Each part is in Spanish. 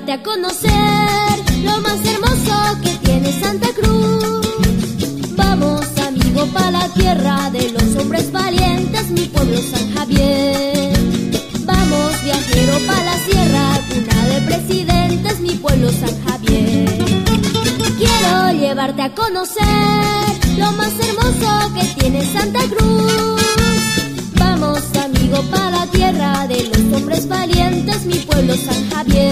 llevarte a conocer lo más hermoso que tiene Santa Cruz. Vamos, amigo, para la tierra de los hombres valientes, mi pueblo San Javier. Vamos, viajero, para la sierra, cuna de presidentes, mi pueblo San Javier. Quiero llevarte a conocer lo más hermoso que tiene Santa Cruz. Vamos, amigo, para la tierra de los hombres valientes, mi pueblo San Javier.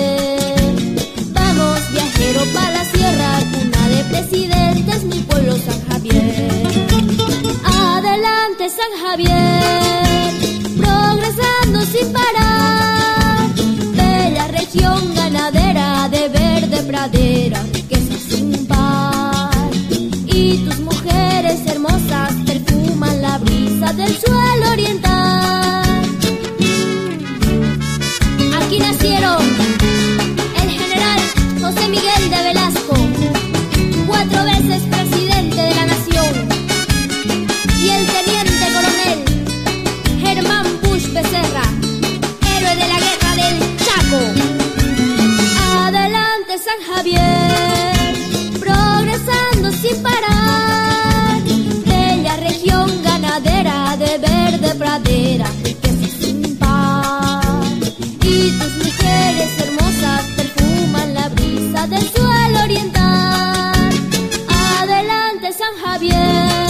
Javier, progresando sin parar. Bella región ganadera de verde pradera, riqueza sin par. Y tus mujeres hermosas perfuman la brisa del suelo oriental. Aquí nacieron el general José Miguel de Velasco, cuatro veces San Javier, progresando sin parar. Bella región ganadera de verde pradera, riqueza sin par. Y tus mujeres hermosas perfuman la brisa del suelo oriental. Adelante San Javier.